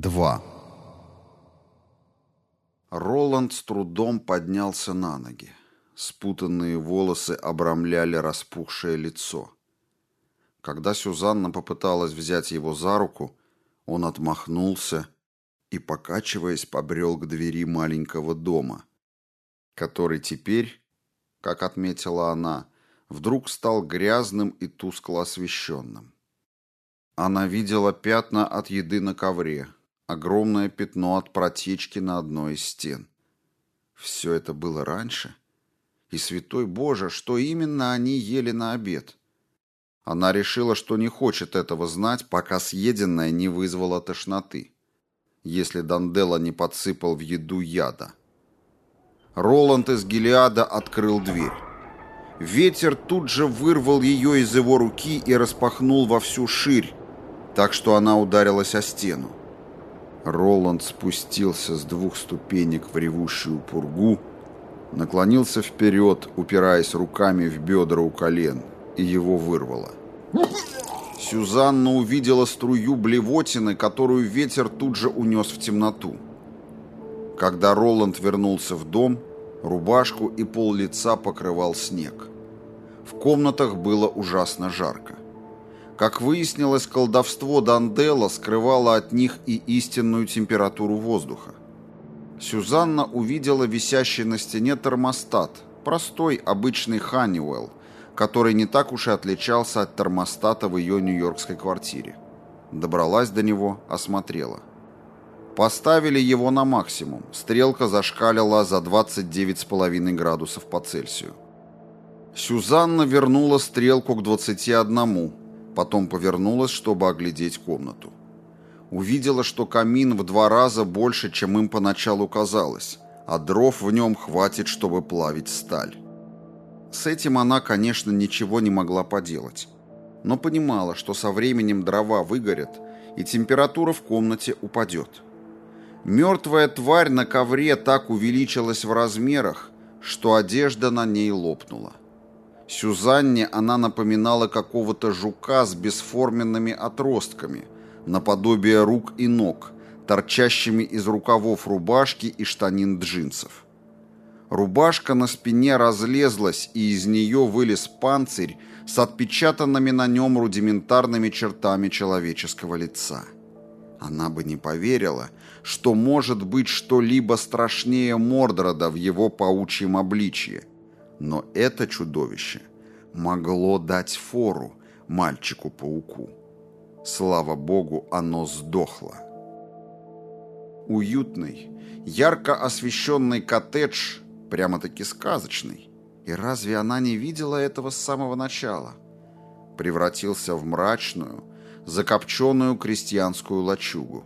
2. Роланд с трудом поднялся на ноги. Спутанные волосы обрамляли распухшее лицо. Когда Сюзанна попыталась взять его за руку, он отмахнулся и, покачиваясь, побрел к двери маленького дома, который теперь, как отметила она, вдруг стал грязным и тускло освещенным. Она видела пятна от еды на ковре, огромное пятно от протечки на одной из стен. Все это было раньше? И, святой Боже, что именно они ели на обед? Она решила, что не хочет этого знать, пока съеденное не вызвало тошноты. Если Дандела не подсыпал в еду яда. Роланд из Гелиада открыл дверь. Ветер тут же вырвал ее из его руки и распахнул во всю ширь, так что она ударилась о стену. Роланд спустился с двух ступенек в ревущую пургу, наклонился вперед, упираясь руками в бедра у колен, и его вырвало. Сюзанна увидела струю блевотины, которую ветер тут же унес в темноту. Когда Роланд вернулся в дом, рубашку и пол лица покрывал снег. В комнатах было ужасно жарко. Как выяснилось, колдовство Дандела скрывало от них и истинную температуру воздуха. Сюзанна увидела висящий на стене термостат, простой обычный Ханниуэлл, который не так уж и отличался от термостата в ее нью-йоркской квартире. Добралась до него, осмотрела. Поставили его на максимум. Стрелка зашкалила за 29,5 градусов по Цельсию. Сюзанна вернула стрелку к 21, Потом повернулась, чтобы оглядеть комнату. Увидела, что камин в два раза больше, чем им поначалу казалось, а дров в нем хватит, чтобы плавить сталь. С этим она, конечно, ничего не могла поделать, но понимала, что со временем дрова выгорят, и температура в комнате упадет. Мертвая тварь на ковре так увеличилась в размерах, что одежда на ней лопнула. Сюзанне она напоминала какого-то жука с бесформенными отростками, наподобие рук и ног, торчащими из рукавов рубашки и штанин джинсов. Рубашка на спине разлезлась, и из нее вылез панцирь с отпечатанными на нем рудиментарными чертами человеческого лица. Она бы не поверила, что может быть что-либо страшнее Мордрода в его паучьем обличье, но это чудовище могло дать фору мальчику-пауку. Слава богу, оно сдохло. Уютный, ярко освещенный коттедж, прямо-таки сказочный. И разве она не видела этого с самого начала? Превратился в мрачную, закопченную крестьянскую лачугу.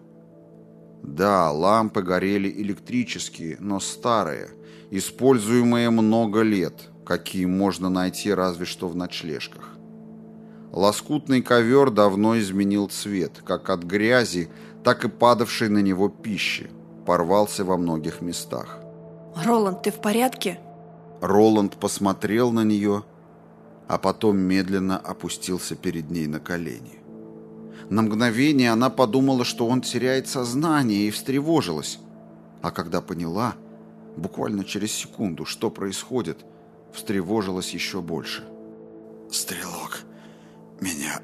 Да, лампы горели электрические, но старые – используемые много лет, какие можно найти разве что в ночлежках. Лоскутный ковер давно изменил цвет, как от грязи, так и падавшей на него пищи, порвался во многих местах. «Роланд, ты в порядке?» Роланд посмотрел на нее, а потом медленно опустился перед ней на колени. На мгновение она подумала, что он теряет сознание, и встревожилась. А когда поняла, буквально через секунду, что происходит, встревожилась еще больше. «Стрелок, меня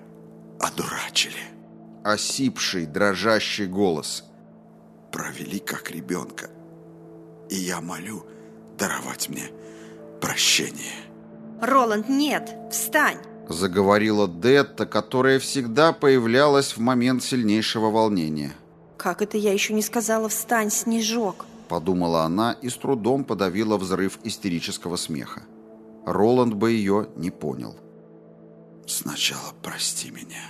одурачили!» Осипший, дрожащий голос. «Провели как ребенка, и я молю даровать мне прощение». «Роланд, нет! Встань!» Заговорила Детта, которая всегда появлялась в момент сильнейшего волнения. «Как это я еще не сказала «встань, Снежок»?» подумала она и с трудом подавила взрыв истерического смеха. Роланд бы ее не понял. «Сначала прости меня».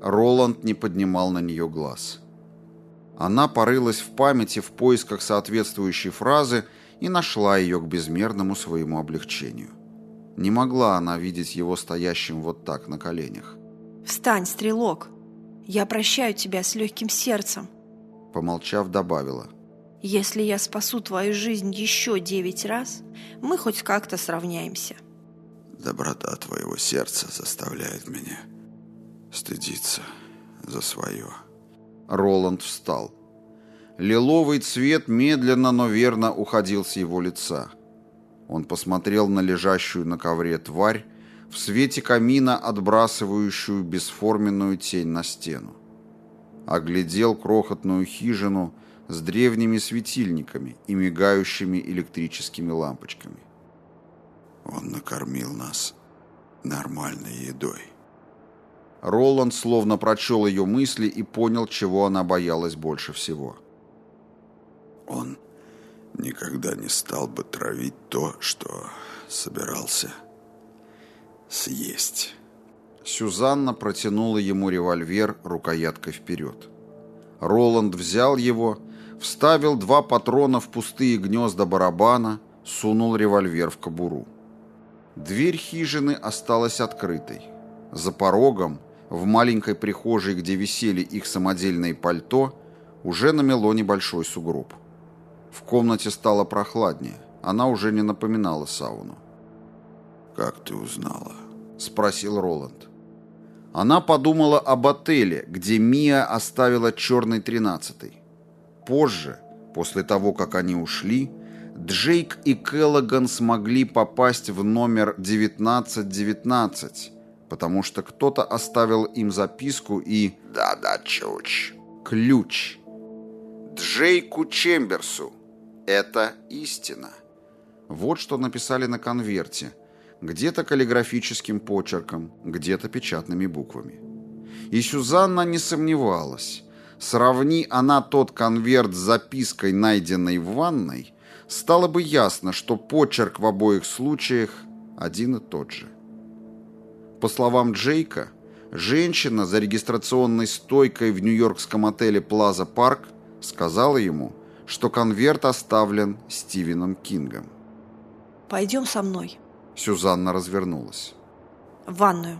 Роланд не поднимал на нее глаз. Она порылась в памяти в поисках соответствующей фразы и нашла ее к безмерному своему облегчению. Не могла она видеть его стоящим вот так на коленях. «Встань, стрелок! Я прощаю тебя с легким сердцем!» Помолчав, добавила – если я спасу твою жизнь еще девять раз, мы хоть как-то сравняемся. Доброта твоего сердца заставляет меня стыдиться за свое. Роланд встал. Лиловый цвет медленно, но верно уходил с его лица. Он посмотрел на лежащую на ковре тварь, в свете камина отбрасывающую бесформенную тень на стену. Оглядел крохотную хижину с древними светильниками и мигающими электрическими лампочками. Он накормил нас нормальной едой. Роланд словно прочел ее мысли и понял, чего она боялась больше всего. Он никогда не стал бы травить то, что собирался съесть. Сюзанна протянула ему револьвер рукояткой вперед. Роланд взял его, вставил два патрона в пустые гнезда барабана, сунул револьвер в кобуру. Дверь хижины осталась открытой. За порогом, в маленькой прихожей, где висели их самодельные пальто, уже намело небольшой сугроб. В комнате стало прохладнее. Она уже не напоминала сауну. «Как ты узнала?» — спросил Роланд. Она подумала об отеле, где Мия оставила черный тринадцатый. Позже, после того, как они ушли, Джейк и Келлоган смогли попасть в номер 1919, потому что кто-то оставил им записку и... «Да-да, чуч». Ключ. Джейку Чемберсу. Это истина. Вот что написали на конверте. Где-то каллиграфическим почерком, где-то печатными буквами. И Сюзанна не сомневалась. Сравни она тот конверт с запиской, найденной в ванной, стало бы ясно, что почерк в обоих случаях один и тот же. По словам Джейка, женщина за регистрационной стойкой в нью-йоркском отеле Плаза Парк сказала ему, что конверт оставлен Стивеном Кингом. Пойдем со мной. Сюзанна развернулась. В ванную.